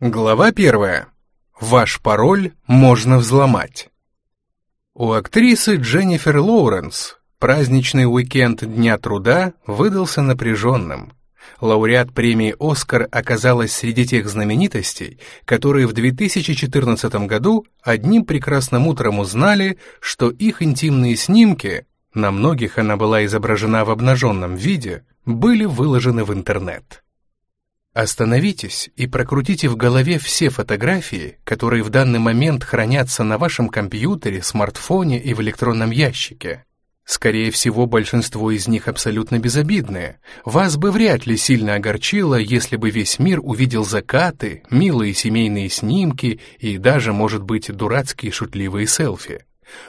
Глава первая. Ваш пароль можно взломать. У актрисы Дженнифер Лоуренс праздничный уикенд Дня труда выдался напряженным. Лауреат премии «Оскар» оказалась среди тех знаменитостей, которые в 2014 году одним прекрасным утром узнали, что их интимные снимки, на многих она была изображена в обнаженном виде, были выложены в интернет. Остановитесь и прокрутите в голове все фотографии, которые в данный момент хранятся на вашем компьютере, смартфоне и в электронном ящике. Скорее всего, большинство из них абсолютно безобидные. Вас бы вряд ли сильно огорчило, если бы весь мир увидел закаты, милые семейные снимки и даже, может быть, дурацкие шутливые селфи.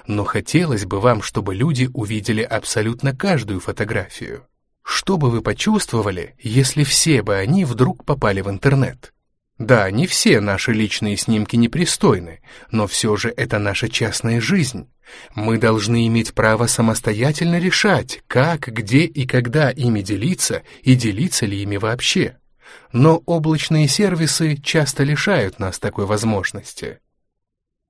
Но хотелось бы вам, чтобы люди увидели абсолютно каждую фотографию. Что бы вы почувствовали, если все бы они вдруг попали в интернет? Да, не все наши личные снимки непристойны, но все же это наша частная жизнь. Мы должны иметь право самостоятельно решать, как, где и когда ими делиться и делиться ли ими вообще. Но облачные сервисы часто лишают нас такой возможности.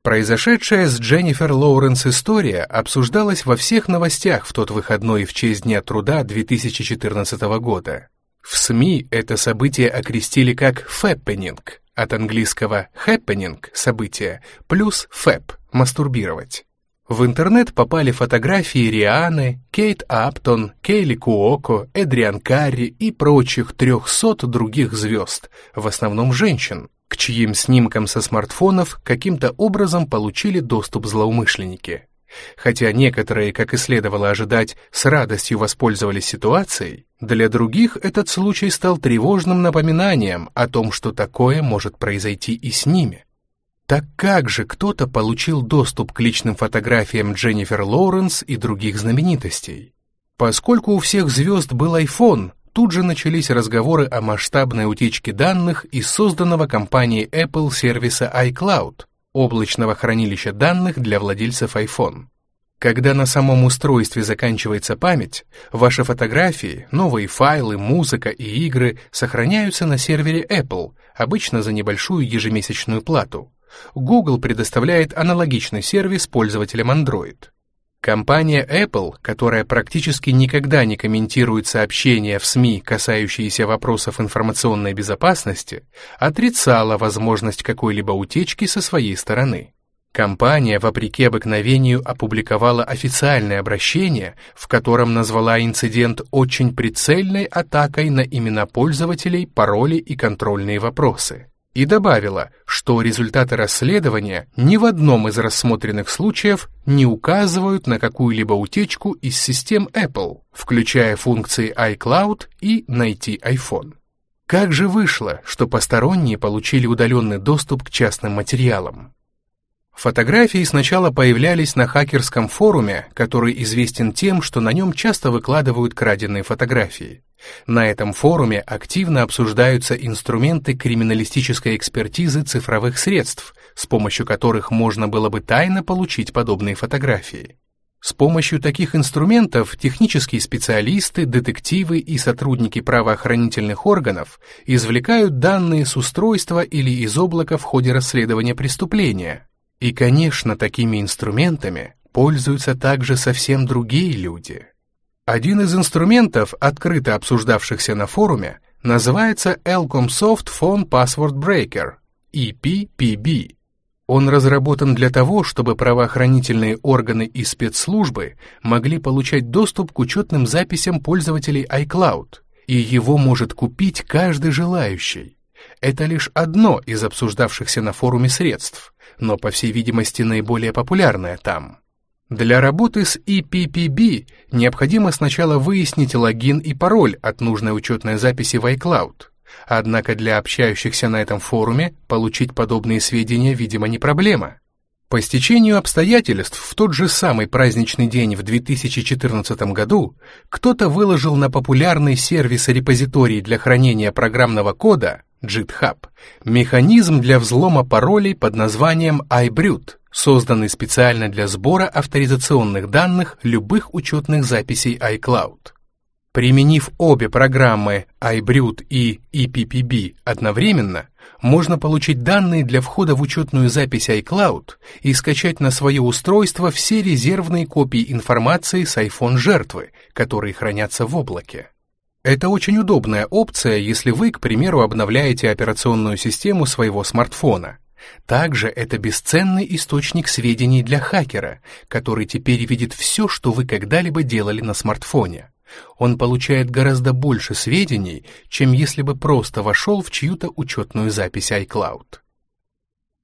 Произошедшая с Дженнифер Лоуренс история обсуждалась во всех новостях в тот выходной в честь Дня труда 2014 года. В СМИ это событие окрестили как «fappening», от английского «happening» — событие, плюс «fap» — мастурбировать. В интернет попали фотографии Рианы, Кейт Аптон, Кейли Куоко, Эдриан Карри и прочих трехсот других звезд, в основном женщин, к чьим снимкам со смартфонов каким-то образом получили доступ злоумышленники. Хотя некоторые, как и следовало ожидать, с радостью воспользовались ситуацией, для других этот случай стал тревожным напоминанием о том, что такое может произойти и с ними. Так как же кто-то получил доступ к личным фотографиям Дженнифер Лоуренс и других знаменитостей? Поскольку у всех звезд был iPhone, тут же начались разговоры о масштабной утечке данных из созданного компанией Apple сервиса iCloud, облачного хранилища данных для владельцев iPhone. Когда на самом устройстве заканчивается память, ваши фотографии, новые файлы, музыка и игры сохраняются на сервере Apple, обычно за небольшую ежемесячную плату. Google предоставляет аналогичный сервис пользователям Android. Компания Apple, которая практически никогда не комментирует сообщения в СМИ, касающиеся вопросов информационной безопасности, отрицала возможность какой-либо утечки со своей стороны. Компания, вопреки обыкновению, опубликовала официальное обращение, в котором назвала инцидент очень прицельной атакой на имена пользователей, пароли и контрольные вопросы и добавила, что результаты расследования ни в одном из рассмотренных случаев не указывают на какую-либо утечку из систем Apple, включая функции iCloud и «Найти iPhone». Как же вышло, что посторонние получили удаленный доступ к частным материалам? Фотографии сначала появлялись на хакерском форуме, который известен тем, что на нем часто выкладывают краденные фотографии. На этом форуме активно обсуждаются инструменты криминалистической экспертизы цифровых средств, с помощью которых можно было бы тайно получить подобные фотографии. С помощью таких инструментов технические специалисты, детективы и сотрудники правоохранительных органов извлекают данные с устройства или из облака в ходе расследования преступления, и, конечно, такими инструментами пользуются также совсем другие люди. Один из инструментов, открыто обсуждавшихся на форуме, называется Elcomsoft Phone Password Breaker, EPPB. Он разработан для того, чтобы правоохранительные органы и спецслужбы могли получать доступ к учетным записям пользователей iCloud, и его может купить каждый желающий. Это лишь одно из обсуждавшихся на форуме средств, но, по всей видимости, наиболее популярное там. Для работы с EPPB необходимо сначала выяснить логин и пароль от нужной учетной записи в iCloud. Однако для общающихся на этом форуме получить подобные сведения, видимо, не проблема. По стечению обстоятельств в тот же самый праздничный день в 2014 году кто-то выложил на популярный сервис репозиторий для хранения программного кода GitHub механизм для взлома паролей под названием iBrute, созданный специально для сбора авторизационных данных любых учетных записей iCloud. Применив обе программы iBrute и EPPB одновременно, можно получить данные для входа в учетную запись iCloud и скачать на свое устройство все резервные копии информации с iPhone жертвы, которые хранятся в облаке. Это очень удобная опция, если вы, к примеру, обновляете операционную систему своего смартфона. Также это бесценный источник сведений для хакера, который теперь видит все, что вы когда-либо делали на смартфоне. Он получает гораздо больше сведений, чем если бы просто вошел в чью-то учетную запись iCloud.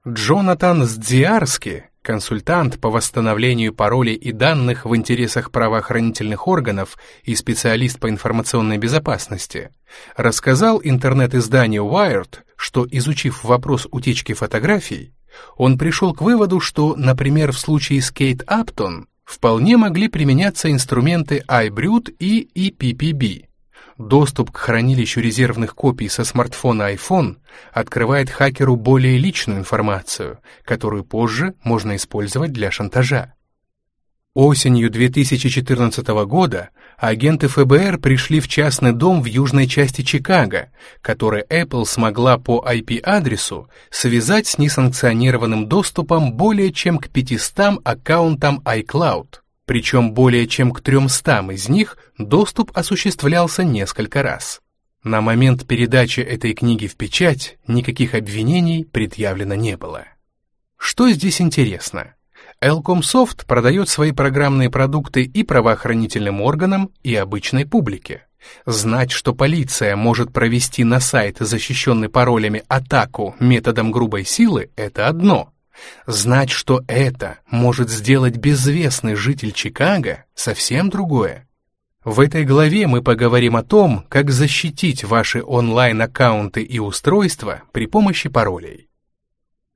Джонатан Сдзиарски, консультант по восстановлению паролей и данных в интересах правоохранительных органов и специалист по информационной безопасности, рассказал интернет-изданию Wired, что, изучив вопрос утечки фотографий, он пришел к выводу, что, например, в случае с Кейт Аптон вполне могли применяться инструменты iBrute и EPPB. Доступ к хранилищу резервных копий со смартфона iPhone открывает хакеру более личную информацию, которую позже можно использовать для шантажа. Осенью 2014 года агенты ФБР пришли в частный дом в южной части Чикаго, который Apple смогла по IP-адресу связать с несанкционированным доступом более чем к 500 аккаунтам iCloud. Причем более чем к 300 из них доступ осуществлялся несколько раз. На момент передачи этой книги в печать никаких обвинений предъявлено не было. Что здесь интересно? Elcomsoft продает свои программные продукты и правоохранительным органам, и обычной публике. Знать, что полиция может провести на сайт, защищенный паролями, атаку методом грубой силы – это одно. Знать, что это может сделать безвестный житель Чикаго – совсем другое. В этой главе мы поговорим о том, как защитить ваши онлайн-аккаунты и устройства при помощи паролей.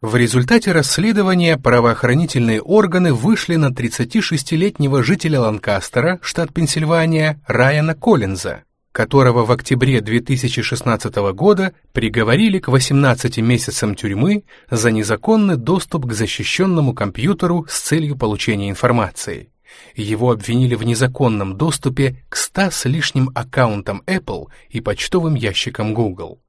В результате расследования правоохранительные органы вышли на 36-летнего жителя Ланкастера, штат Пенсильвания, Райана Коллинза, которого в октябре 2016 года приговорили к 18 месяцам тюрьмы за незаконный доступ к защищенному компьютеру с целью получения информации. Его обвинили в незаконном доступе к 100 с лишним аккаунтам Apple и почтовым ящикам Google.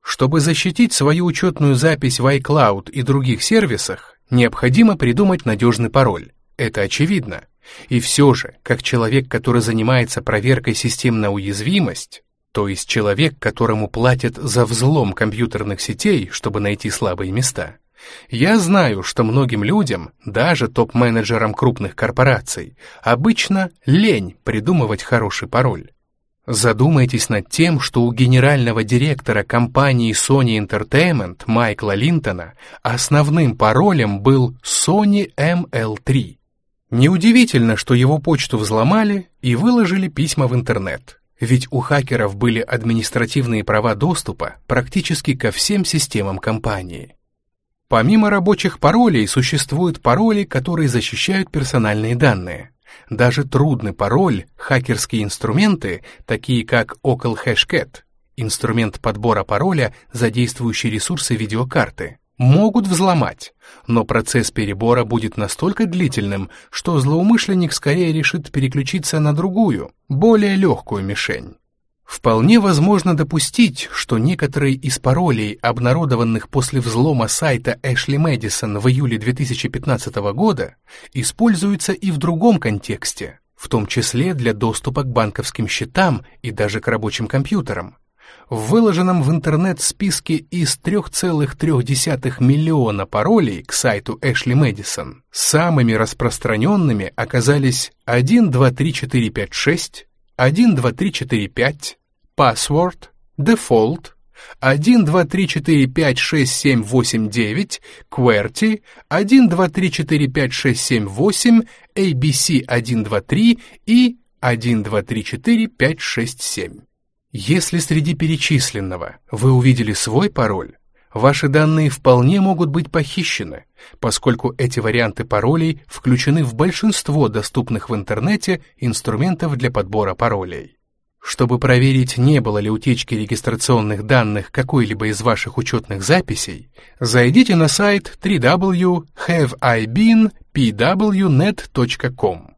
Чтобы защитить свою учетную запись в iCloud и других сервисах, необходимо придумать надежный пароль. Это очевидно. И все же, как человек, который занимается проверкой систем на уязвимость, то есть человек, которому платят за взлом компьютерных сетей, чтобы найти слабые места, я знаю, что многим людям, даже топ-менеджерам крупных корпораций, обычно лень придумывать хороший пароль. Задумайтесь над тем, что у генерального директора компании Sony Entertainment Майкла Линтона основным паролем был Sony ML3. Неудивительно, что его почту взломали и выложили письма в интернет, ведь у хакеров были административные права доступа практически ко всем системам компании. Помимо рабочих паролей существуют пароли, которые защищают персональные данные – даже трудный пароль, хакерские инструменты, такие как Ocl Hashcat, инструмент подбора пароля, задействующий ресурсы видеокарты, могут взломать, но процесс перебора будет настолько длительным, что злоумышленник скорее решит переключиться на другую, более легкую мишень. Вполне возможно допустить, что некоторые из паролей, обнародованных после взлома сайта Эшли Мэдисон в июле 2015 года, используются и в другом контексте, в том числе для доступа к банковским счетам и даже к рабочим компьютерам. В выложенном в интернет списке из 3,3 миллиона паролей к сайту Эшли Мэдисон самыми распространенными оказались 1, 2, 3, 4, 5, 6, 1, 2, 3, 4, 5, password, default, 1, 2, 3, 4, 5, 6, 7, 8, 9, QWERTY, 1, 2, 3, 4, 5, 6, 7, 8, ABC 1, 2, 3 и 1, 2, 3, 4, 5, 6, 7. Если среди перечисленного вы увидели свой пароль, ваши данные вполне могут быть похищены, поскольку эти варианты паролей включены в большинство доступных в интернете инструментов для подбора паролей. Чтобы проверить, не было ли утечки регистрационных данных какой-либо из ваших учетных записей, зайдите на сайт www.haveibeenpwnet.com.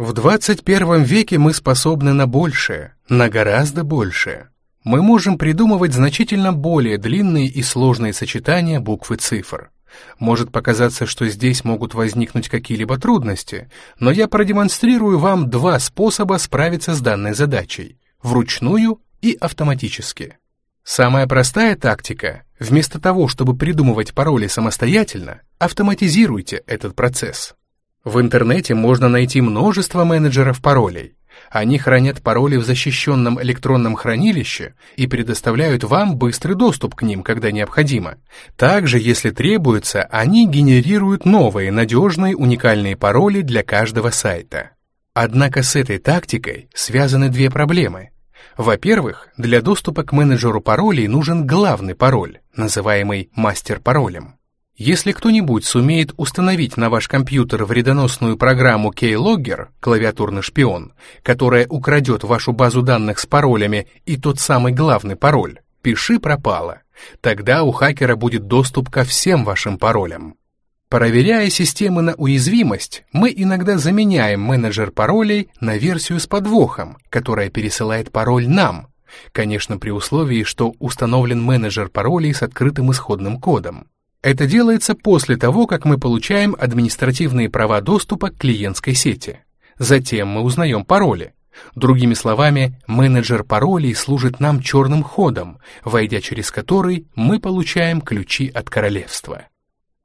В 21 веке мы способны на большее, на гораздо большее. Мы можем придумывать значительно более длинные и сложные сочетания букв и цифр. Может показаться, что здесь могут возникнуть какие-либо трудности, но я продемонстрирую вам два способа справиться с данной задачей – вручную и автоматически. Самая простая тактика – вместо того, чтобы придумывать пароли самостоятельно, автоматизируйте этот процесс. В интернете можно найти множество менеджеров паролей. Они хранят пароли в защищенном электронном хранилище и предоставляют вам быстрый доступ к ним, когда необходимо. Также, если требуется, они генерируют новые, надежные, уникальные пароли для каждого сайта. Однако с этой тактикой связаны две проблемы. Во-первых, для доступа к менеджеру паролей нужен главный пароль, называемый мастер-паролем. Если кто-нибудь сумеет установить на ваш компьютер вредоносную программу Keylogger, клавиатурный шпион, которая украдет вашу базу данных с паролями и тот самый главный пароль, пиши пропало. Тогда у хакера будет доступ ко всем вашим паролям. Проверяя системы на уязвимость, мы иногда заменяем менеджер паролей на версию с подвохом, которая пересылает пароль нам, конечно при условии, что установлен менеджер паролей с открытым исходным кодом. Это делается после того, как мы получаем административные права доступа к клиентской сети. Затем мы узнаем пароли. Другими словами, менеджер паролей служит нам черным ходом, войдя через который мы получаем ключи от королевства.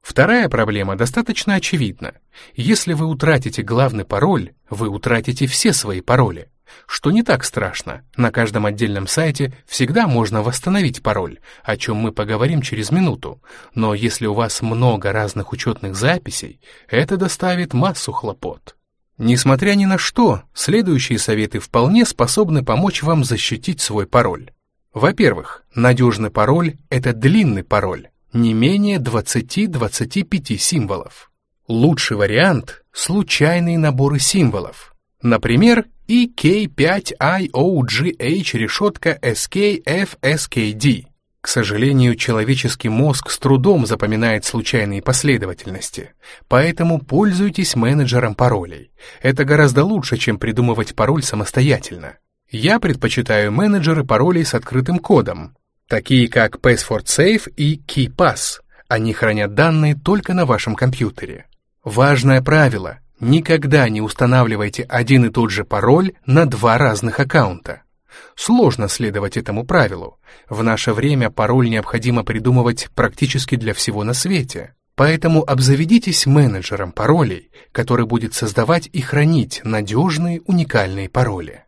Вторая проблема достаточно очевидна. Если вы утратите главный пароль, вы утратите все свои пароли. Что не так страшно, на каждом отдельном сайте всегда можно восстановить пароль, о чем мы поговорим через минуту, но если у вас много разных учетных записей, это доставит массу хлопот. Несмотря ни на что, следующие советы вполне способны помочь вам защитить свой пароль. Во-первых, надежный пароль — это длинный пароль, не менее 20-25 символов. Лучший вариант — случайные наборы символов. Например, EK5IOGH решетка SKFSKD. К сожалению, человеческий мозг с трудом запоминает случайные последовательности, поэтому пользуйтесь менеджером паролей. Это гораздо лучше, чем придумывать пароль самостоятельно. Я предпочитаю менеджеры паролей с открытым кодом, такие как Password и KeyPass. Они хранят данные только на вашем компьютере. Важное правило – Никогда не устанавливайте один и тот же пароль на два разных аккаунта. Сложно следовать этому правилу. В наше время пароль необходимо придумывать практически для всего на свете. Поэтому обзаведитесь менеджером паролей, который будет создавать и хранить надежные уникальные пароли.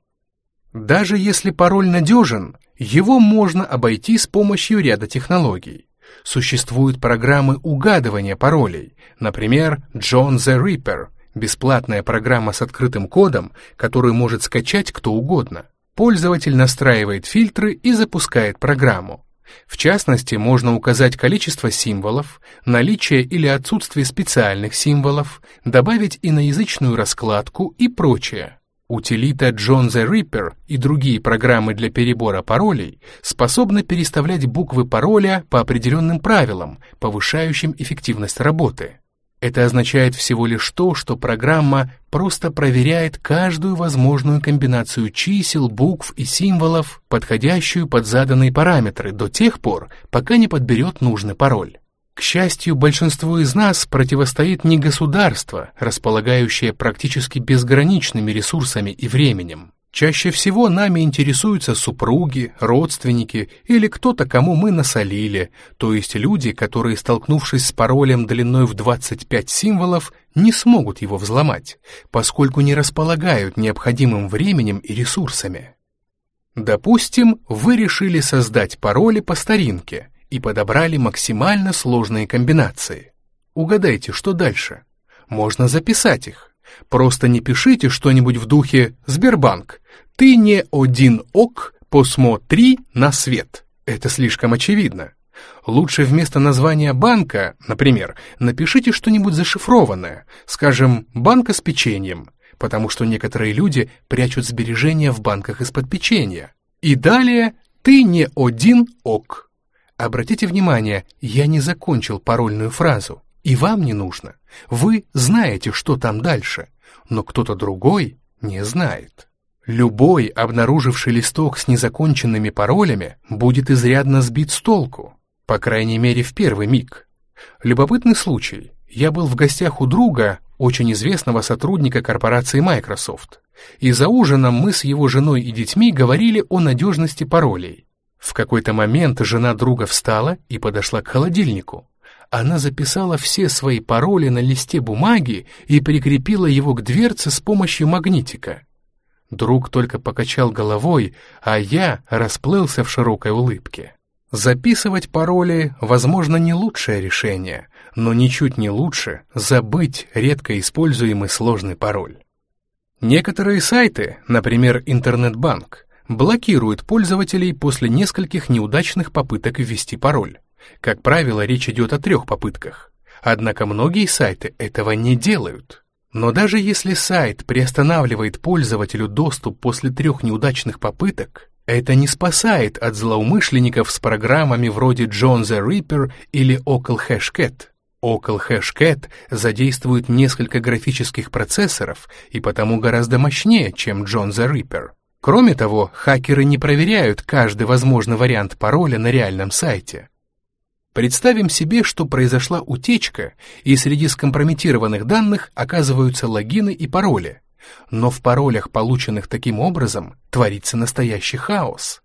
Даже если пароль надежен, его можно обойти с помощью ряда технологий. Существуют программы угадывания паролей, например, John the Ripper – Бесплатная программа с открытым кодом, которую может скачать кто угодно. Пользователь настраивает фильтры и запускает программу. В частности, можно указать количество символов, наличие или отсутствие специальных символов, добавить иноязычную раскладку и прочее. Утилита John the Ripper и другие программы для перебора паролей способны переставлять буквы пароля по определенным правилам, повышающим эффективность работы. Это означает всего лишь то, что программа просто проверяет каждую возможную комбинацию чисел, букв и символов, подходящую под заданные параметры, до тех пор, пока не подберет нужный пароль. К счастью, большинству из нас противостоит не государство, располагающее практически безграничными ресурсами и временем. Чаще всего нами интересуются супруги, родственники или кто-то, кому мы насолили, то есть люди, которые, столкнувшись с паролем длиной в 25 символов, не смогут его взломать, поскольку не располагают необходимым временем и ресурсами. Допустим, вы решили создать пароли по старинке и подобрали максимально сложные комбинации. Угадайте, что дальше? Можно записать их. Просто не пишите что-нибудь в духе «Сбербанк, ты не один ок, посмотри на свет». Это слишком очевидно. Лучше вместо названия банка, например, напишите что-нибудь зашифрованное, скажем, «банка с печеньем», потому что некоторые люди прячут сбережения в банках из-под печенья. И далее «ты не один ок». Обратите внимание, я не закончил парольную фразу. И вам не нужно. Вы знаете, что там дальше, но кто-то другой не знает. Любой, обнаруживший листок с незаконченными паролями, будет изрядно сбит с толку, по крайней мере в первый миг. Любопытный случай. Я был в гостях у друга, очень известного сотрудника корпорации Microsoft, и за ужином мы с его женой и детьми говорили о надежности паролей. В какой-то момент жена друга встала и подошла к холодильнику. Она записала все свои пароли на листе бумаги и прикрепила его к дверце с помощью магнитика. Друг только покачал головой, а я расплылся в широкой улыбке. Записывать пароли, возможно, не лучшее решение, но ничуть не лучше забыть редко используемый сложный пароль. Некоторые сайты, например, интернет-банк, блокируют пользователей после нескольких неудачных попыток ввести пароль. Как правило, речь идет о трех попытках. Однако многие сайты этого не делают. Но даже если сайт приостанавливает пользователю доступ после трех неудачных попыток, это не спасает от злоумышленников с программами вроде John the Ripper или Ocal Hashcat. Ocal Hashcat задействует несколько графических процессоров и потому гораздо мощнее, чем John the Ripper. Кроме того, хакеры не проверяют каждый возможный вариант пароля на реальном сайте. Представим себе, что произошла утечка, и среди скомпрометированных данных оказываются логины и пароли. Но в паролях, полученных таким образом, творится настоящий хаос.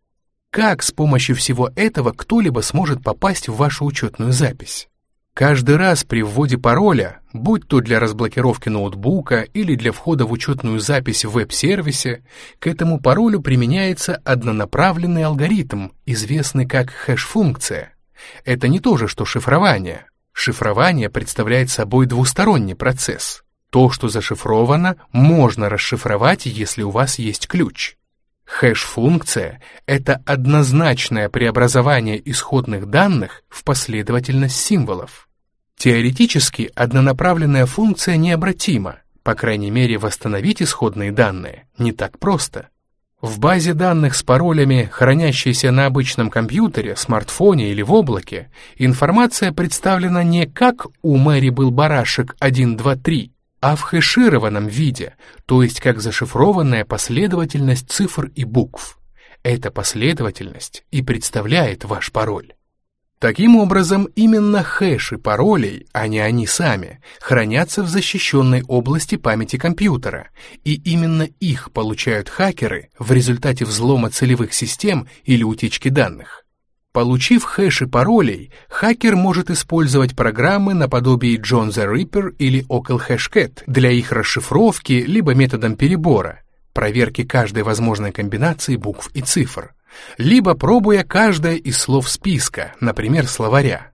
Как с помощью всего этого кто-либо сможет попасть в вашу учетную запись? Каждый раз при вводе пароля, будь то для разблокировки ноутбука или для входа в учетную запись в веб-сервисе, к этому паролю применяется однонаправленный алгоритм, известный как хэш-функция. Это не то же, что шифрование. Шифрование представляет собой двусторонний процесс. То, что зашифровано, можно расшифровать, если у вас есть ключ. Хэш-функция — это однозначное преобразование исходных данных в последовательность символов. Теоретически однонаправленная функция необратима, по крайней мере восстановить исходные данные не так просто. В базе данных с паролями, хранящейся на обычном компьютере, смартфоне или в облаке, информация представлена не как «у Мэри был барашек 123», а в хэшированном виде, то есть как зашифрованная последовательность цифр и букв. Эта последовательность и представляет ваш пароль. Таким образом, именно хэши паролей, а не они сами, хранятся в защищенной области памяти компьютера, и именно их получают хакеры в результате взлома целевых систем или утечки данных. Получив хэши паролей, хакер может использовать программы наподобие John the Ripper или Ocal Hashcat для их расшифровки либо методом перебора, проверки каждой возможной комбинации букв и цифр либо пробуя каждое из слов списка, например, словаря.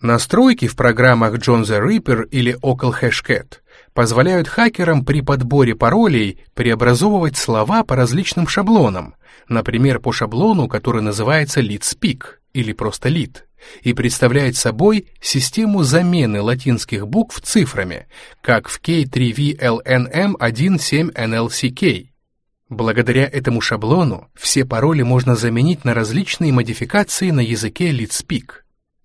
Настройки в программах John the Ripper или Ocal Hashcat позволяют хакерам при подборе паролей преобразовывать слова по различным шаблонам, например, по шаблону, который называется LeetSpeak или просто Lead, и представляет собой систему замены латинских букв цифрами, как в K3VLNM17NLCK, Благодаря этому шаблону все пароли можно заменить на различные модификации на языке LeetSpeak.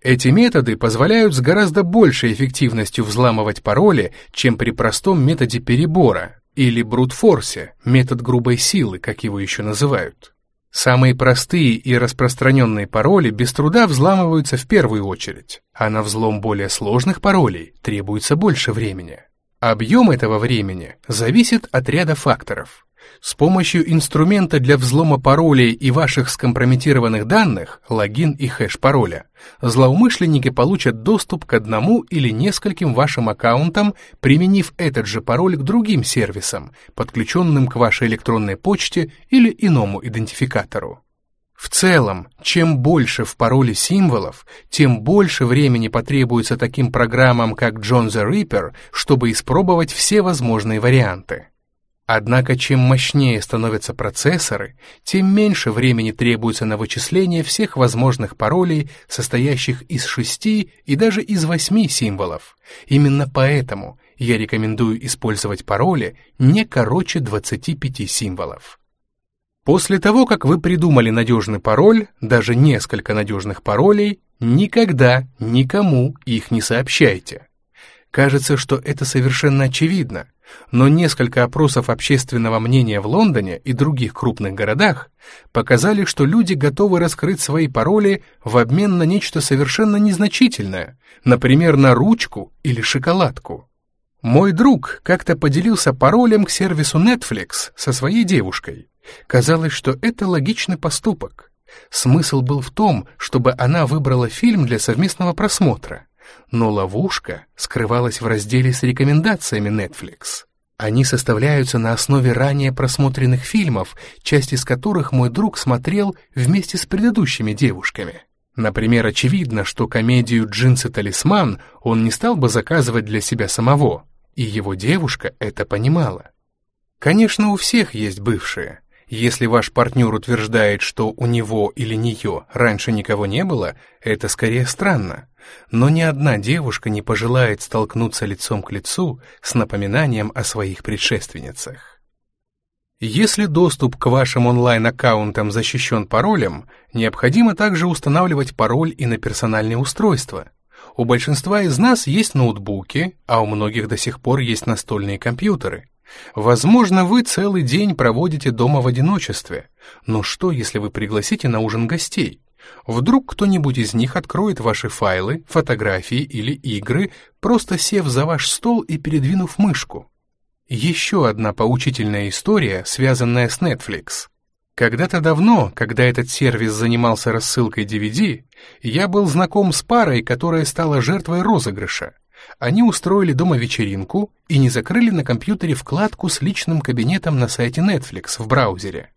Эти методы позволяют с гораздо большей эффективностью взламывать пароли, чем при простом методе перебора или брутфорсе, метод грубой силы, как его еще называют. Самые простые и распространенные пароли без труда взламываются в первую очередь, а на взлом более сложных паролей требуется больше времени. Объем этого времени зависит от ряда факторов – с помощью инструмента для взлома паролей и ваших скомпрометированных данных, логин и хэш пароля, злоумышленники получат доступ к одному или нескольким вашим аккаунтам, применив этот же пароль к другим сервисам, подключенным к вашей электронной почте или иному идентификатору. В целом, чем больше в пароле символов, тем больше времени потребуется таким программам, как John the Ripper, чтобы испробовать все возможные варианты. Однако чем мощнее становятся процессоры, тем меньше времени требуется на вычисление всех возможных паролей, состоящих из шести и даже из восьми символов. Именно поэтому я рекомендую использовать пароли не короче 25 символов. После того, как вы придумали надежный пароль, даже несколько надежных паролей, никогда никому их не сообщайте. Кажется, что это совершенно очевидно, но несколько опросов общественного мнения в Лондоне и других крупных городах показали, что люди готовы раскрыть свои пароли в обмен на нечто совершенно незначительное, например, на ручку или шоколадку. Мой друг как-то поделился паролем к сервису Netflix со своей девушкой. Казалось, что это логичный поступок. Смысл был в том, чтобы она выбрала фильм для совместного просмотра. Но ловушка скрывалась в разделе с рекомендациями Netflix. Они составляются на основе ранее просмотренных фильмов, часть из которых мой друг смотрел вместе с предыдущими девушками. Например, очевидно, что комедию «Джинсы-талисман» он не стал бы заказывать для себя самого, и его девушка это понимала. Конечно, у всех есть бывшие. Если ваш партнер утверждает, что у него или нее раньше никого не было, это скорее странно но ни одна девушка не пожелает столкнуться лицом к лицу с напоминанием о своих предшественницах. Если доступ к вашим онлайн-аккаунтам защищен паролем, необходимо также устанавливать пароль и на персональные устройства. У большинства из нас есть ноутбуки, а у многих до сих пор есть настольные компьютеры. Возможно, вы целый день проводите дома в одиночестве, но что, если вы пригласите на ужин гостей? Вдруг кто-нибудь из них откроет ваши файлы, фотографии или игры, просто сев за ваш стол и передвинув мышку. Еще одна поучительная история, связанная с Netflix. Когда-то давно, когда этот сервис занимался рассылкой DVD, я был знаком с парой, которая стала жертвой розыгрыша. Они устроили дома вечеринку и не закрыли на компьютере вкладку с личным кабинетом на сайте Netflix в браузере.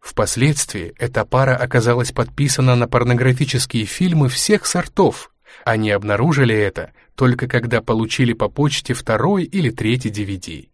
Впоследствии эта пара оказалась подписана на порнографические фильмы всех сортов. Они обнаружили это только когда получили по почте второй или третий DVD.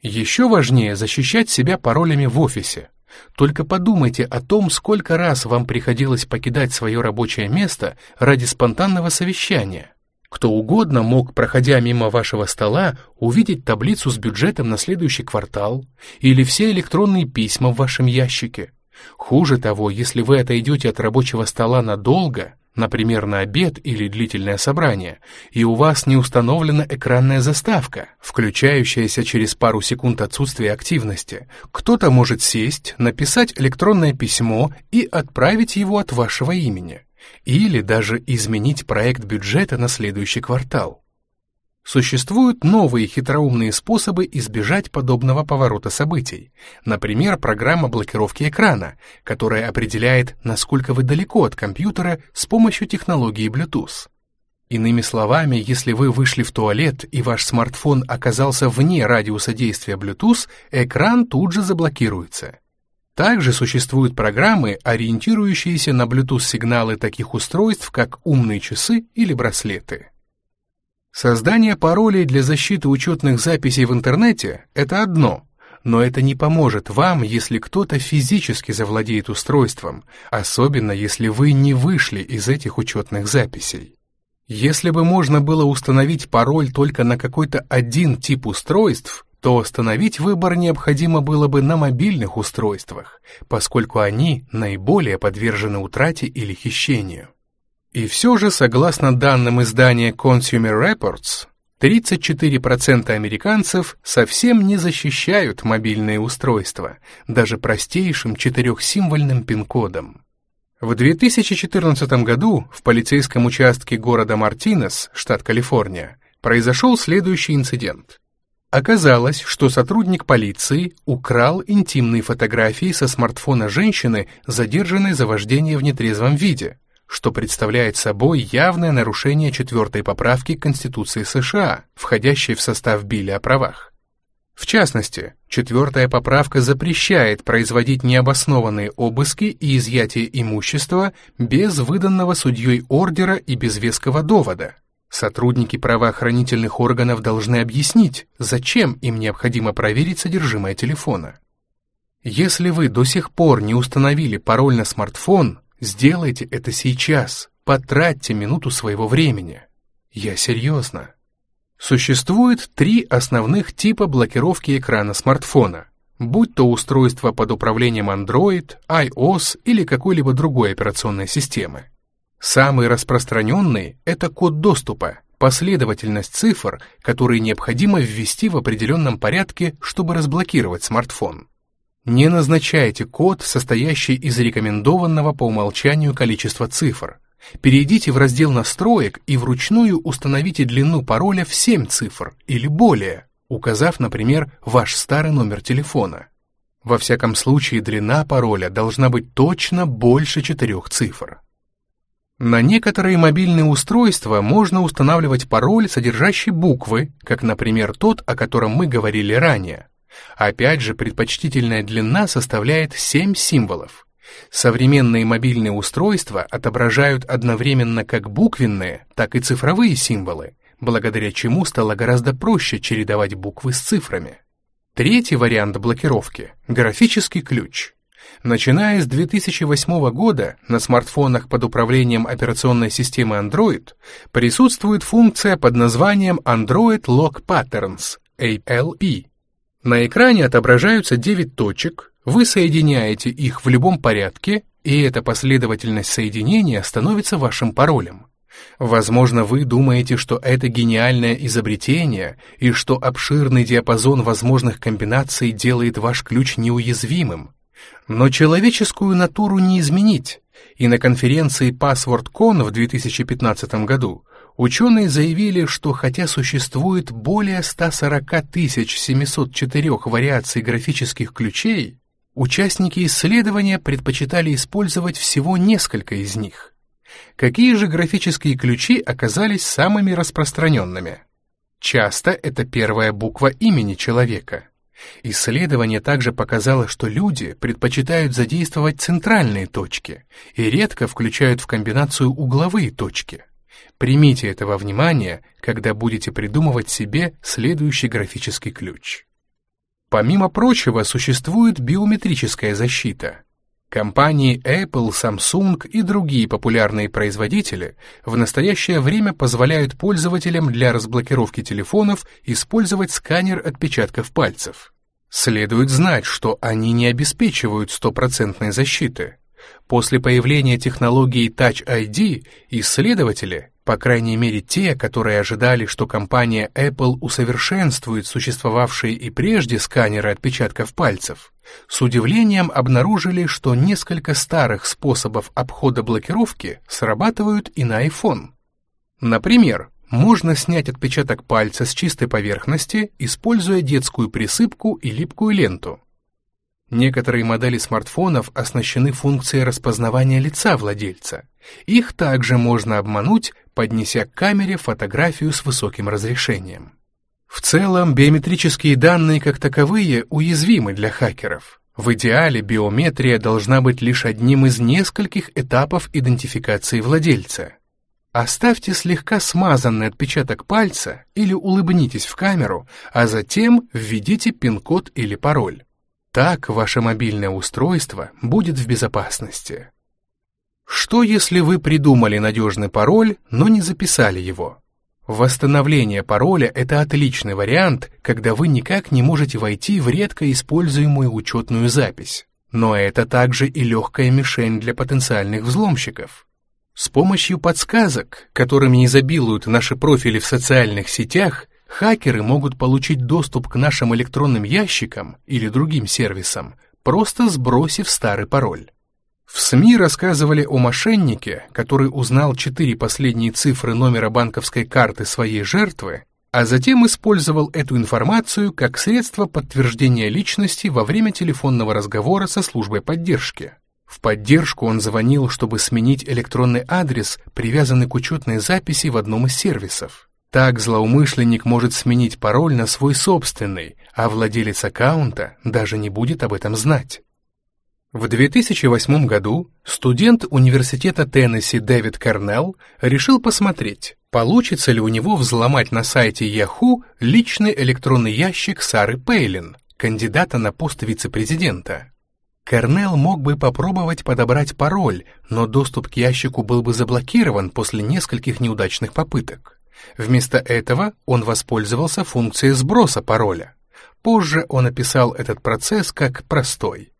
Еще важнее защищать себя паролями в офисе. Только подумайте о том, сколько раз вам приходилось покидать свое рабочее место ради спонтанного совещания. Кто угодно мог, проходя мимо вашего стола, увидеть таблицу с бюджетом на следующий квартал или все электронные письма в вашем ящике. Хуже того, если вы отойдете от рабочего стола надолго, например, на обед или длительное собрание, и у вас не установлена экранная заставка, включающаяся через пару секунд отсутствия активности, кто-то может сесть, написать электронное письмо и отправить его от вашего имени или даже изменить проект бюджета на следующий квартал. Существуют новые хитроумные способы избежать подобного поворота событий. Например, программа блокировки экрана, которая определяет, насколько вы далеко от компьютера с помощью технологии Bluetooth. Иными словами, если вы вышли в туалет и ваш смартфон оказался вне радиуса действия Bluetooth, экран тут же заблокируется. Также существуют программы, ориентирующиеся на Bluetooth-сигналы таких устройств, как умные часы или браслеты. Создание паролей для защиты учетных записей в интернете – это одно, но это не поможет вам, если кто-то физически завладеет устройством, особенно если вы не вышли из этих учетных записей. Если бы можно было установить пароль только на какой-то один тип устройств, то остановить выбор необходимо было бы на мобильных устройствах, поскольку они наиболее подвержены утрате или хищению. И все же, согласно данным издания Consumer Reports, 34% американцев совсем не защищают мобильные устройства, даже простейшим четырехсимвольным пин-кодом. В 2014 году в полицейском участке города Мартинес, штат Калифорния, произошел следующий инцидент. Оказалось, что сотрудник полиции украл интимные фотографии со смартфона женщины, задержанной за вождение в нетрезвом виде, что представляет собой явное нарушение четвертой поправки Конституции США, входящей в состав Билли о правах. В частности, четвертая поправка запрещает производить необоснованные обыски и изъятие имущества без выданного судьей ордера и без веского довода, Сотрудники правоохранительных органов должны объяснить, зачем им необходимо проверить содержимое телефона. Если вы до сих пор не установили пароль на смартфон, сделайте это сейчас, потратьте минуту своего времени. Я серьезно. Существует три основных типа блокировки экрана смартфона, будь то устройство под управлением Android, iOS или какой-либо другой операционной системы. Самый распространенный – это код доступа, последовательность цифр, которые необходимо ввести в определенном порядке, чтобы разблокировать смартфон. Не назначайте код, состоящий из рекомендованного по умолчанию количества цифр. Перейдите в раздел настроек и вручную установите длину пароля в 7 цифр или более, указав, например, ваш старый номер телефона. Во всяком случае, длина пароля должна быть точно больше четырех цифр. На некоторые мобильные устройства можно устанавливать пароль, содержащий буквы, как, например, тот, о котором мы говорили ранее. Опять же, предпочтительная длина составляет 7 символов. Современные мобильные устройства отображают одновременно как буквенные, так и цифровые символы, благодаря чему стало гораздо проще чередовать буквы с цифрами. Третий вариант блокировки — графический ключ. Начиная с 2008 года на смартфонах под управлением операционной системы Android присутствует функция под названием Android Lock Patterns, ALP. На экране отображаются 9 точек, вы соединяете их в любом порядке, и эта последовательность соединения становится вашим паролем. Возможно, вы думаете, что это гениальное изобретение и что обширный диапазон возможных комбинаций делает ваш ключ неуязвимым. Но человеческую натуру не изменить, и на конференции PasswordCon в 2015 году ученые заявили, что хотя существует более 140 704 вариаций графических ключей, участники исследования предпочитали использовать всего несколько из них. Какие же графические ключи оказались самыми распространенными? Часто это первая буква имени человека. Исследование также показало, что люди предпочитают задействовать центральные точки и редко включают в комбинацию угловые точки. Примите это во внимание, когда будете придумывать себе следующий графический ключ. Помимо прочего, существует биометрическая защита. Компании Apple, Samsung и другие популярные производители в настоящее время позволяют пользователям для разблокировки телефонов использовать сканер отпечатков пальцев. Следует знать, что они не обеспечивают стопроцентной защиты. После появления технологии Touch ID исследователи по крайней мере те, которые ожидали, что компания Apple усовершенствует существовавшие и прежде сканеры отпечатков пальцев, с удивлением обнаружили, что несколько старых способов обхода блокировки срабатывают и на iPhone. Например, можно снять отпечаток пальца с чистой поверхности, используя детскую присыпку и липкую ленту. Некоторые модели смартфонов оснащены функцией распознавания лица владельца. Их также можно обмануть, поднеся к камере фотографию с высоким разрешением. В целом, биометрические данные как таковые уязвимы для хакеров. В идеале биометрия должна быть лишь одним из нескольких этапов идентификации владельца. Оставьте слегка смазанный отпечаток пальца или улыбнитесь в камеру, а затем введите пин-код или пароль. Так ваше мобильное устройство будет в безопасности. Что если вы придумали надежный пароль, но не записали его? Восстановление пароля – это отличный вариант, когда вы никак не можете войти в редко используемую учетную запись. Но это также и легкая мишень для потенциальных взломщиков. С помощью подсказок, которыми изобилуют наши профили в социальных сетях, Хакеры могут получить доступ к нашим электронным ящикам или другим сервисам, просто сбросив старый пароль. В СМИ рассказывали о мошеннике, который узнал четыре последние цифры номера банковской карты своей жертвы, а затем использовал эту информацию как средство подтверждения личности во время телефонного разговора со службой поддержки. В поддержку он звонил, чтобы сменить электронный адрес, привязанный к учетной записи в одном из сервисов. Так злоумышленник может сменить пароль на свой собственный, а владелец аккаунта даже не будет об этом знать. В 2008 году студент университета Теннесси Дэвид Карнелл решил посмотреть, получится ли у него взломать на сайте Yahoo личный электронный ящик Сары Пейлин, кандидата на пост вице-президента. Карнелл мог бы попробовать подобрать пароль, но доступ к ящику был бы заблокирован после нескольких неудачных попыток. Вместо этого он воспользовался функцией сброса пароля. Позже он описал этот процесс как простой.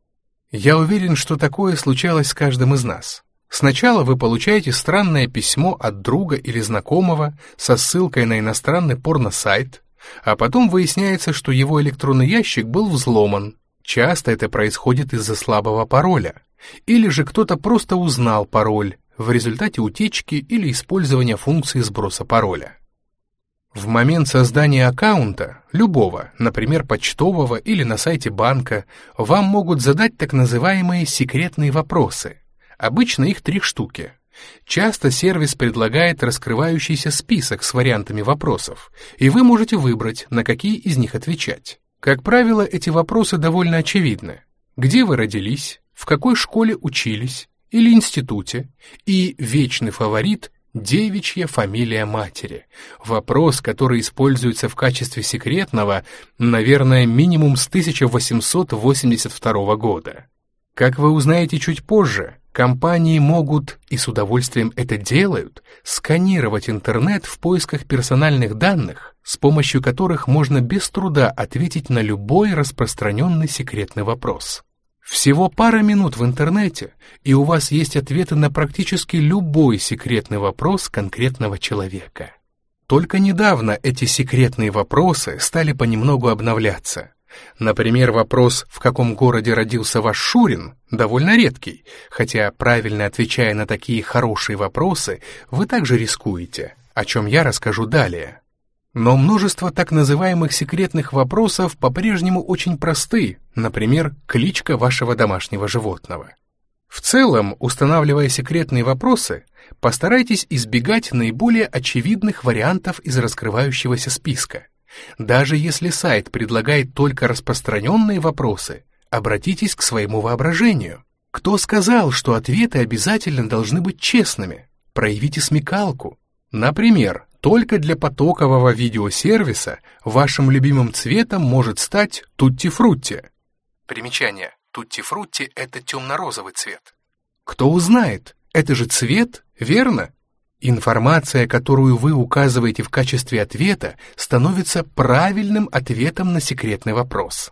Я уверен, что такое случалось с каждым из нас. Сначала вы получаете странное письмо от друга или знакомого со ссылкой на иностранный порно-сайт, а потом выясняется, что его электронный ящик был взломан. Часто это происходит из-за слабого пароля. Или же кто-то просто узнал пароль в результате утечки или использования функции сброса пароля. В момент создания аккаунта, любого, например, почтового или на сайте банка, вам могут задать так называемые секретные вопросы. Обычно их три штуки. Часто сервис предлагает раскрывающийся список с вариантами вопросов, и вы можете выбрать, на какие из них отвечать. Как правило, эти вопросы довольно очевидны. Где вы родились, в какой школе учились или институте, и вечный фаворит – девичья фамилия матери. Вопрос, который используется в качестве секретного, наверное, минимум с 1882 года. Как вы узнаете чуть позже, компании могут, и с удовольствием это делают, сканировать интернет в поисках персональных данных, с помощью которых можно без труда ответить на любой распространенный секретный вопрос. Всего пара минут в интернете, и у вас есть ответы на практически любой секретный вопрос конкретного человека. Только недавно эти секретные вопросы стали понемногу обновляться. Например, вопрос «в каком городе родился ваш Шурин?» довольно редкий, хотя, правильно отвечая на такие хорошие вопросы, вы также рискуете, о чем я расскажу далее. Но множество так называемых секретных вопросов по-прежнему очень просты, например, кличка вашего домашнего животного. В целом, устанавливая секретные вопросы, постарайтесь избегать наиболее очевидных вариантов из раскрывающегося списка. Даже если сайт предлагает только распространенные вопросы, обратитесь к своему воображению. Кто сказал, что ответы обязательно должны быть честными? Проявите смекалку. Например, только для потокового видеосервиса вашим любимым цветом может стать тутти-фрутти. Примечание. Тутти-фрутти — это темно-розовый цвет. Кто узнает, это же цвет, верно? Информация, которую вы указываете в качестве ответа, становится правильным ответом на секретный вопрос.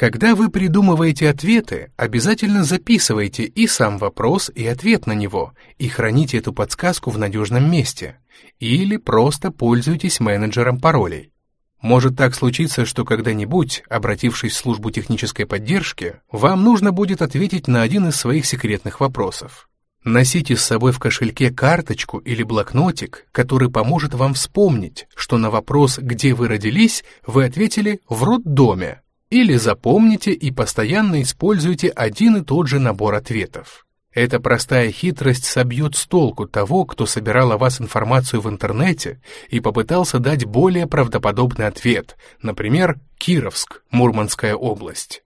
Когда вы придумываете ответы, обязательно записывайте и сам вопрос, и ответ на него, и храните эту подсказку в надежном месте, или просто пользуйтесь менеджером паролей. Может так случиться, что когда-нибудь, обратившись в службу технической поддержки, вам нужно будет ответить на один из своих секретных вопросов. Носите с собой в кошельке карточку или блокнотик, который поможет вам вспомнить, что на вопрос «Где вы родились?» вы ответили «В роддоме». Или запомните и постоянно используйте один и тот же набор ответов. Эта простая хитрость собьет с толку того, кто собирал о вас информацию в интернете и попытался дать более правдоподобный ответ, например, Кировск, Мурманская область.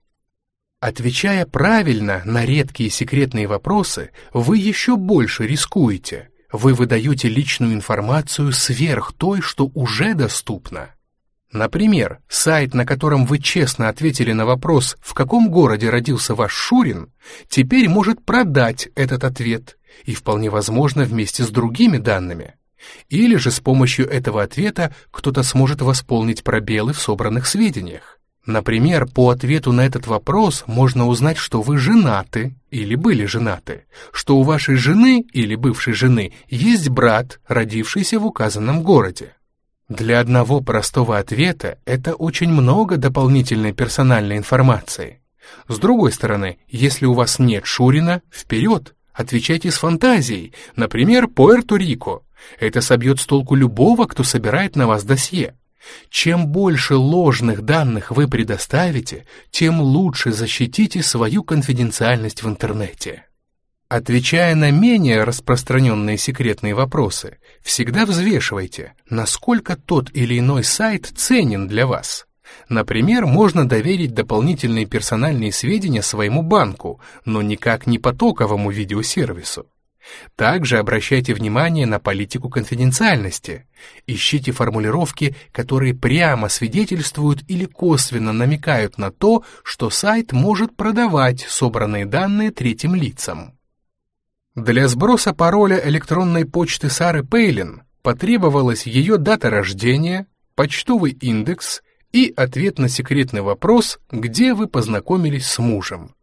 Отвечая правильно на редкие секретные вопросы, вы еще больше рискуете. Вы выдаете личную информацию сверх той, что уже доступна. Например, сайт, на котором вы честно ответили на вопрос, в каком городе родился ваш Шурин, теперь может продать этот ответ, и вполне возможно вместе с другими данными. Или же с помощью этого ответа кто-то сможет восполнить пробелы в собранных сведениях. Например, по ответу на этот вопрос можно узнать, что вы женаты или были женаты, что у вашей жены или бывшей жены есть брат, родившийся в указанном городе. Для одного простого ответа это очень много дополнительной персональной информации. С другой стороны, если у вас нет Шурина, вперед, отвечайте с фантазией, например, Пуэрто-Рико. Это собьет с толку любого, кто собирает на вас досье. Чем больше ложных данных вы предоставите, тем лучше защитите свою конфиденциальность в интернете. Отвечая на менее распространенные секретные вопросы, всегда взвешивайте, насколько тот или иной сайт ценен для вас. Например, можно доверить дополнительные персональные сведения своему банку, но никак не потоковому видеосервису. Также обращайте внимание на политику конфиденциальности. Ищите формулировки, которые прямо свидетельствуют или косвенно намекают на то, что сайт может продавать собранные данные третьим лицам. Для сброса пароля электронной почты Сары Пейлин потребовалась ее дата рождения, почтовый индекс и ответ на секретный вопрос «Где вы познакомились с мужем?».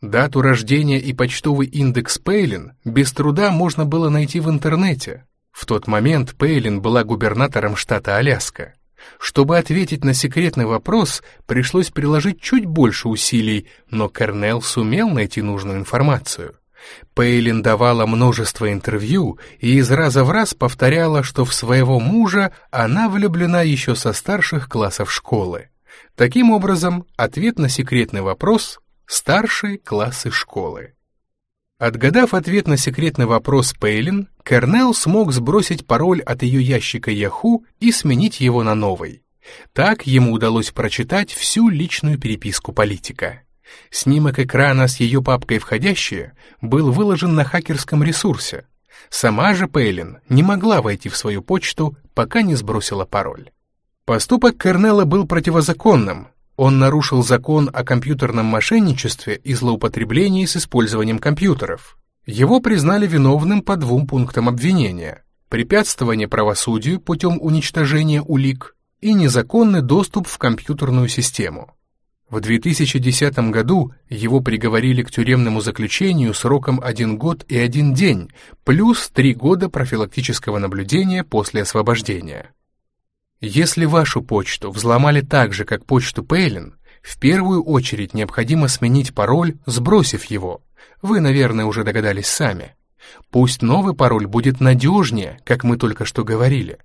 Дату рождения и почтовый индекс Пейлин без труда можно было найти в интернете. В тот момент Пейлин была губернатором штата Аляска. Чтобы ответить на секретный вопрос, пришлось приложить чуть больше усилий, но Кернел сумел найти нужную информацию. Пейлин давала множество интервью и из раза в раз повторяла, что в своего мужа она влюблена еще со старших классов школы. Таким образом, ответ на секретный вопрос Старшие классы школы. Отгадав ответ на секретный вопрос Пейлин, Кернел смог сбросить пароль от ее ящика Yahoo и сменить его на новый. Так ему удалось прочитать всю личную переписку политика. Снимок экрана с ее папкой «Входящие» был выложен на хакерском ресурсе. Сама же Пейлин не могла войти в свою почту, пока не сбросила пароль. Поступок Кернела был противозаконным, он нарушил закон о компьютерном мошенничестве и злоупотреблении с использованием компьютеров. Его признали виновным по двум пунктам обвинения – препятствование правосудию путем уничтожения улик и незаконный доступ в компьютерную систему. В 2010 году его приговорили к тюремному заключению сроком один год и один день, плюс три года профилактического наблюдения после освобождения. Если вашу почту взломали так же, как почту Пейлин, в первую очередь необходимо сменить пароль, сбросив его. Вы, наверное, уже догадались сами. Пусть новый пароль будет надежнее, как мы только что говорили.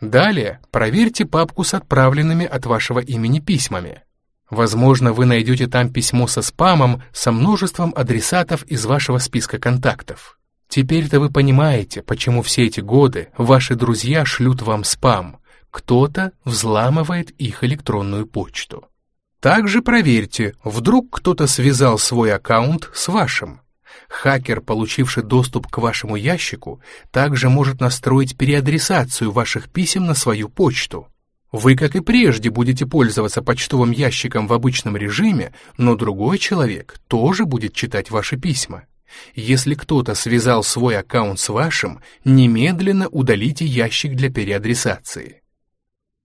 Далее проверьте папку с отправленными от вашего имени письмами. Возможно, вы найдете там письмо со спамом со множеством адресатов из вашего списка контактов. Теперь-то вы понимаете, почему все эти годы ваши друзья шлют вам спам, кто-то взламывает их электронную почту. Также проверьте, вдруг кто-то связал свой аккаунт с вашим. Хакер, получивший доступ к вашему ящику, также может настроить переадресацию ваших писем на свою почту. Вы, как и прежде, будете пользоваться почтовым ящиком в обычном режиме, но другой человек тоже будет читать ваши письма. Если кто-то связал свой аккаунт с вашим, немедленно удалите ящик для переадресации.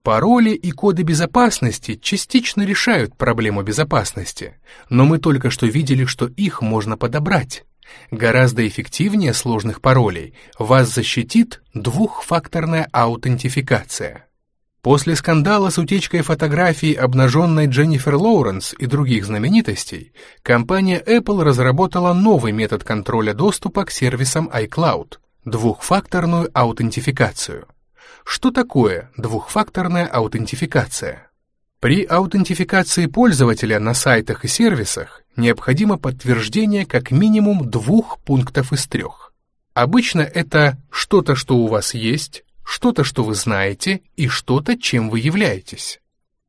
Пароли и коды безопасности частично решают проблему безопасности, но мы только что видели, что их можно подобрать. Гораздо эффективнее сложных паролей вас защитит двухфакторная аутентификация. После скандала с утечкой фотографий обнаженной Дженнифер Лоуренс и других знаменитостей, компания Apple разработала новый метод контроля доступа к сервисам iCloud – двухфакторную аутентификацию. Что такое двухфакторная аутентификация? При аутентификации пользователя на сайтах и сервисах необходимо подтверждение как минимум двух пунктов из трех. Обычно это что-то, что у вас есть, что-то, что вы знаете, и что-то, чем вы являетесь.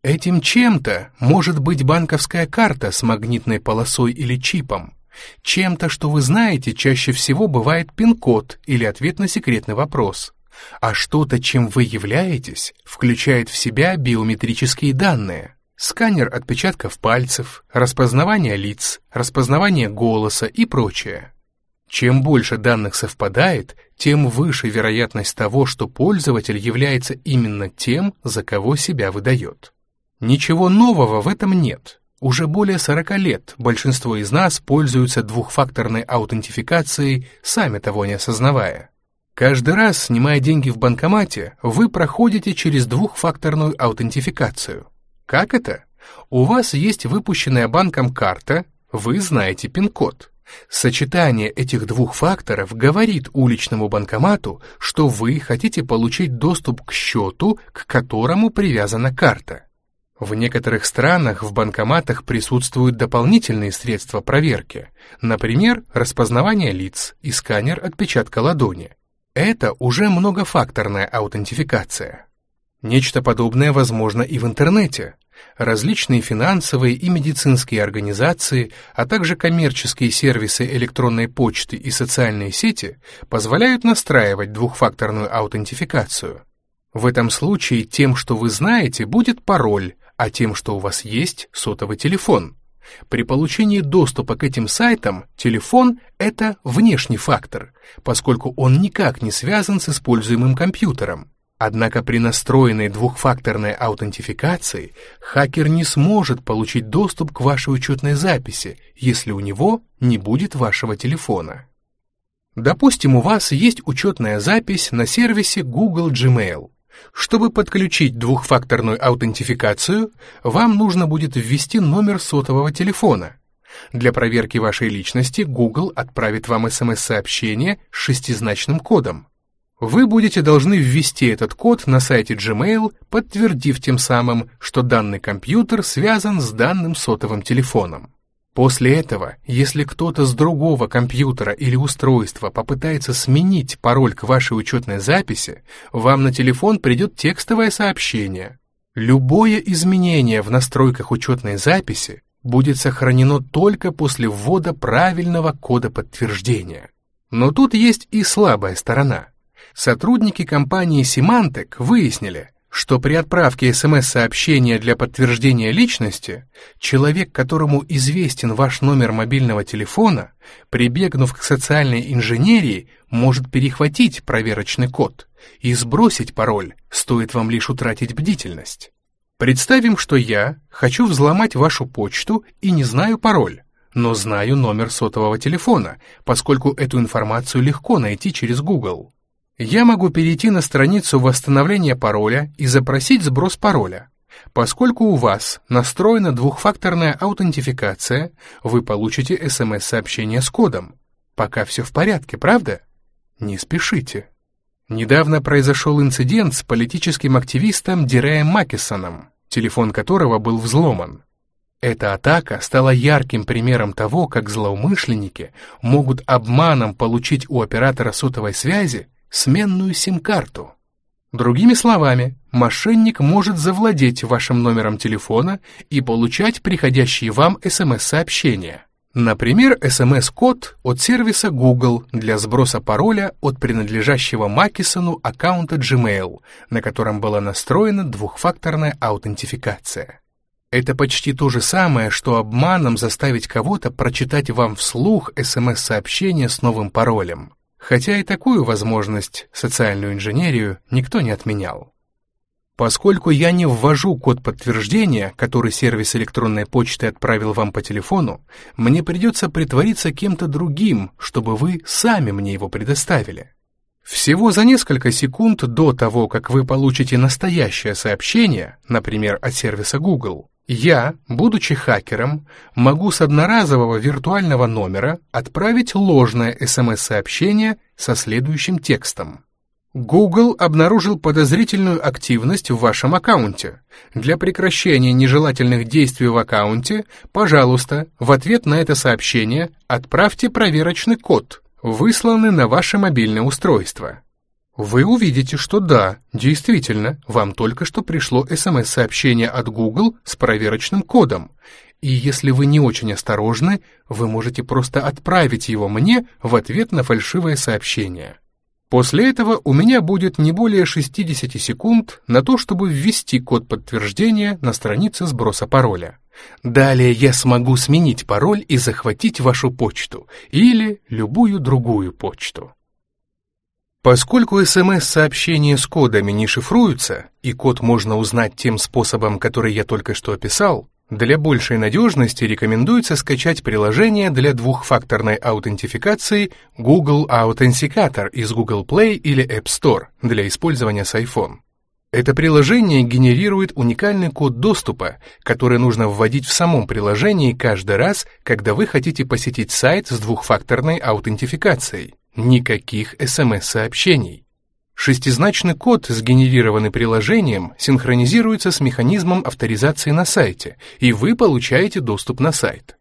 Этим чем-то может быть банковская карта с магнитной полосой или чипом. Чем-то, что вы знаете, чаще всего бывает пин-код или ответ на секретный вопрос а что-то, чем вы являетесь, включает в себя биометрические данные. Сканер отпечатков пальцев, распознавание лиц, распознавание голоса и прочее. Чем больше данных совпадает, тем выше вероятность того, что пользователь является именно тем, за кого себя выдает. Ничего нового в этом нет. Уже более 40 лет большинство из нас пользуются двухфакторной аутентификацией, сами того не осознавая. Каждый раз, снимая деньги в банкомате, вы проходите через двухфакторную аутентификацию. Как это? У вас есть выпущенная банком карта, вы знаете пин-код. Сочетание этих двух факторов говорит уличному банкомату, что вы хотите получить доступ к счету, к которому привязана карта. В некоторых странах в банкоматах присутствуют дополнительные средства проверки, например, распознавание лиц и сканер отпечатка ладони. Это уже многофакторная аутентификация. Нечто подобное возможно и в интернете. Различные финансовые и медицинские организации, а также коммерческие сервисы электронной почты и социальные сети позволяют настраивать двухфакторную аутентификацию. В этом случае тем, что вы знаете, будет пароль, а тем, что у вас есть, сотовый телефон. При получении доступа к этим сайтам телефон — это внешний фактор, поскольку он никак не связан с используемым компьютером. Однако при настроенной двухфакторной аутентификации хакер не сможет получить доступ к вашей учетной записи, если у него не будет вашего телефона. Допустим, у вас есть учетная запись на сервисе Google Gmail. Чтобы подключить двухфакторную аутентификацию, вам нужно будет ввести номер сотового телефона. Для проверки вашей личности Google отправит вам смс-сообщение с шестизначным кодом. Вы будете должны ввести этот код на сайте Gmail, подтвердив тем самым, что данный компьютер связан с данным сотовым телефоном. После этого, если кто-то с другого компьютера или устройства попытается сменить пароль к вашей учетной записи, вам на телефон придет текстовое сообщение. Любое изменение в настройках учетной записи будет сохранено только после ввода правильного кода подтверждения. Но тут есть и слабая сторона. Сотрудники компании Symantec выяснили, что при отправке СМС-сообщения для подтверждения личности человек, которому известен ваш номер мобильного телефона, прибегнув к социальной инженерии, может перехватить проверочный код и сбросить пароль, стоит вам лишь утратить бдительность. Представим, что я хочу взломать вашу почту и не знаю пароль, но знаю номер сотового телефона, поскольку эту информацию легко найти через Google я могу перейти на страницу восстановления пароля и запросить сброс пароля. Поскольку у вас настроена двухфакторная аутентификация, вы получите СМС-сообщение с кодом. Пока все в порядке, правда? Не спешите. Недавно произошел инцидент с политическим активистом Диреем Маккесоном, телефон которого был взломан. Эта атака стала ярким примером того, как злоумышленники могут обманом получить у оператора сотовой связи сменную сим-карту. Другими словами, мошенник может завладеть вашим номером телефона и получать приходящие вам СМС-сообщения. Например, СМС-код от сервиса Google для сброса пароля от принадлежащего Макисону аккаунта Gmail, на котором была настроена двухфакторная аутентификация. Это почти то же самое, что обманом заставить кого-то прочитать вам вслух СМС-сообщение с новым паролем хотя и такую возможность, социальную инженерию, никто не отменял. Поскольку я не ввожу код подтверждения, который сервис электронной почты отправил вам по телефону, мне придется притвориться кем-то другим, чтобы вы сами мне его предоставили. Всего за несколько секунд до того, как вы получите настоящее сообщение, например, от сервиса Google, я, будучи хакером, могу с одноразового виртуального номера отправить ложное СМС-сообщение со следующим текстом. Google обнаружил подозрительную активность в вашем аккаунте. Для прекращения нежелательных действий в аккаунте, пожалуйста, в ответ на это сообщение отправьте проверочный код, высланный на ваше мобильное устройство. Вы увидите, что да, действительно, вам только что пришло СМС-сообщение от Google с проверочным кодом, и если вы не очень осторожны, вы можете просто отправить его мне в ответ на фальшивое сообщение. После этого у меня будет не более 60 секунд на то, чтобы ввести код подтверждения на странице сброса пароля. Далее я смогу сменить пароль и захватить вашу почту или любую другую почту. Поскольку СМС-сообщения с кодами не шифруются, и код можно узнать тем способом, который я только что описал, для большей надежности рекомендуется скачать приложение для двухфакторной аутентификации Google Authenticator из Google Play или App Store для использования с iPhone. Это приложение генерирует уникальный код доступа, который нужно вводить в самом приложении каждый раз, когда вы хотите посетить сайт с двухфакторной аутентификацией. Никаких СМС-сообщений. Шестизначный код, сгенерированный приложением, синхронизируется с механизмом авторизации на сайте, и вы получаете доступ на сайт.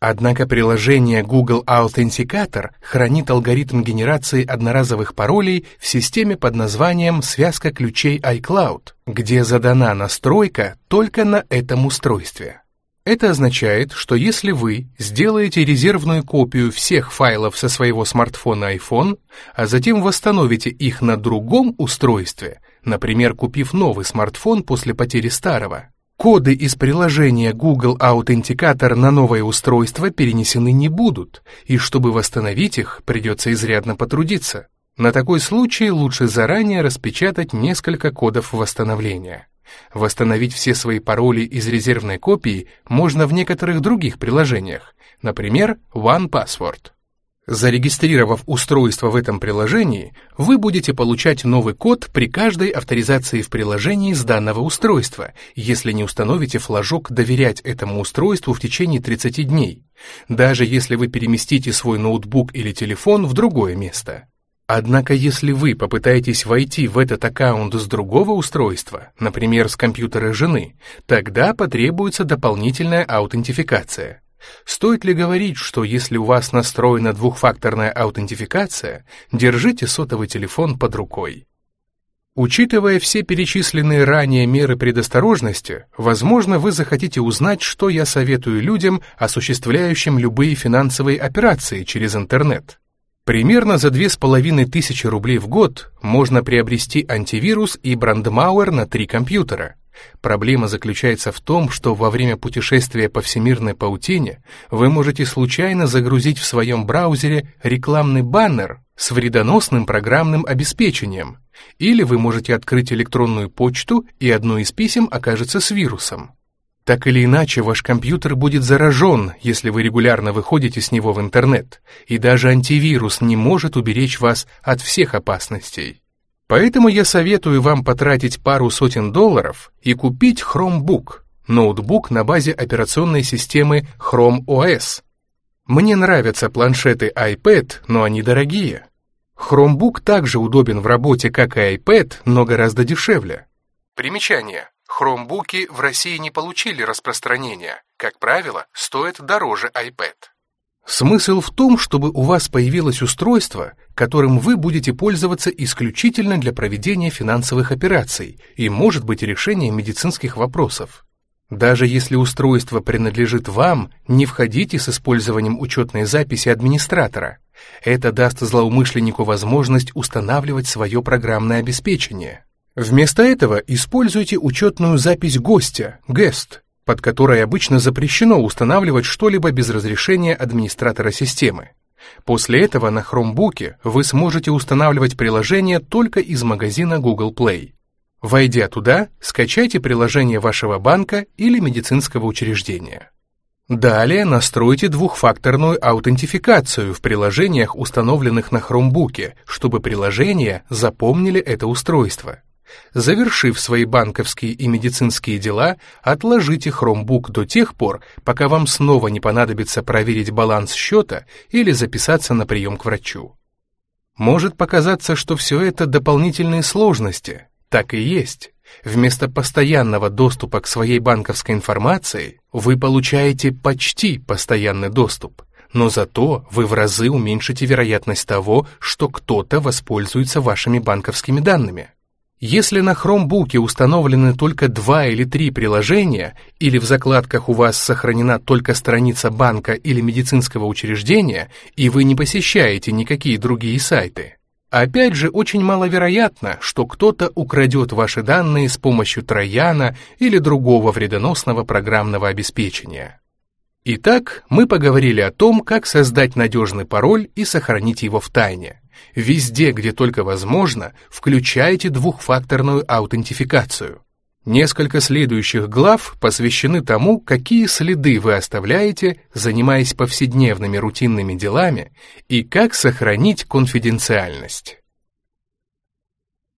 Однако приложение Google Authenticator хранит алгоритм генерации одноразовых паролей в системе под названием «Связка ключей iCloud», где задана настройка только на этом устройстве. Это означает, что если вы сделаете резервную копию всех файлов со своего смартфона iPhone, а затем восстановите их на другом устройстве, например, купив новый смартфон после потери старого, коды из приложения Google Authenticator на новое устройство перенесены не будут, и чтобы восстановить их, придется изрядно потрудиться. На такой случай лучше заранее распечатать несколько кодов восстановления. Восстановить все свои пароли из резервной копии можно в некоторых других приложениях, например, OnePassword. Зарегистрировав устройство в этом приложении, вы будете получать новый код при каждой авторизации в приложении с данного устройства, если не установите флажок «Доверять этому устройству» в течение 30 дней, даже если вы переместите свой ноутбук или телефон в другое место. Однако если вы попытаетесь войти в этот аккаунт с другого устройства, например, с компьютера жены, тогда потребуется дополнительная аутентификация. Стоит ли говорить, что если у вас настроена двухфакторная аутентификация, держите сотовый телефон под рукой? Учитывая все перечисленные ранее меры предосторожности, возможно, вы захотите узнать, что я советую людям, осуществляющим любые финансовые операции через интернет. Примерно за 2500 рублей в год можно приобрести антивирус и брандмауэр на три компьютера. Проблема заключается в том, что во время путешествия по всемирной паутине вы можете случайно загрузить в своем браузере рекламный баннер с вредоносным программным обеспечением, или вы можете открыть электронную почту, и одно из писем окажется с вирусом. Так или иначе, ваш компьютер будет заражен, если вы регулярно выходите с него в интернет, и даже антивирус не может уберечь вас от всех опасностей. Поэтому я советую вам потратить пару сотен долларов и купить Chromebook, ноутбук на базе операционной системы Chrome OS. Мне нравятся планшеты iPad, но они дорогие. Chromebook также удобен в работе, как и iPad, но гораздо дешевле. Примечание. Хромбуки в России не получили распространения, как правило, стоят дороже iPad. Смысл в том, чтобы у вас появилось устройство, которым вы будете пользоваться исключительно для проведения финансовых операций и, может быть, решения медицинских вопросов. Даже если устройство принадлежит вам, не входите с использованием учетной записи администратора. Это даст злоумышленнику возможность устанавливать свое программное обеспечение. Вместо этого используйте учетную запись гостя, guest, под которой обычно запрещено устанавливать что-либо без разрешения администратора системы. После этого на Chromebook вы сможете устанавливать приложение только из магазина Google Play. Войдя туда, скачайте приложение вашего банка или медицинского учреждения. Далее настройте двухфакторную аутентификацию в приложениях, установленных на Chromebook, чтобы приложения запомнили это устройство. Завершив свои банковские и медицинские дела, отложите Chromebook до тех пор, пока вам снова не понадобится проверить баланс счета или записаться на прием к врачу. Может показаться, что все это дополнительные сложности. Так и есть. Вместо постоянного доступа к своей банковской информации вы получаете почти постоянный доступ, но зато вы в разы уменьшите вероятность того, что кто-то воспользуется вашими банковскими данными. Если на Chromebook установлены только два или три приложения, или в закладках у вас сохранена только страница банка или медицинского учреждения, и вы не посещаете никакие другие сайты, опять же очень маловероятно, что кто-то украдет ваши данные с помощью трояна или другого вредоносного программного обеспечения. Итак, мы поговорили о том, как создать надежный пароль и сохранить его в тайне. Везде, где только возможно, включайте двухфакторную аутентификацию. Несколько следующих глав посвящены тому, какие следы вы оставляете, занимаясь повседневными рутинными делами, и как сохранить конфиденциальность.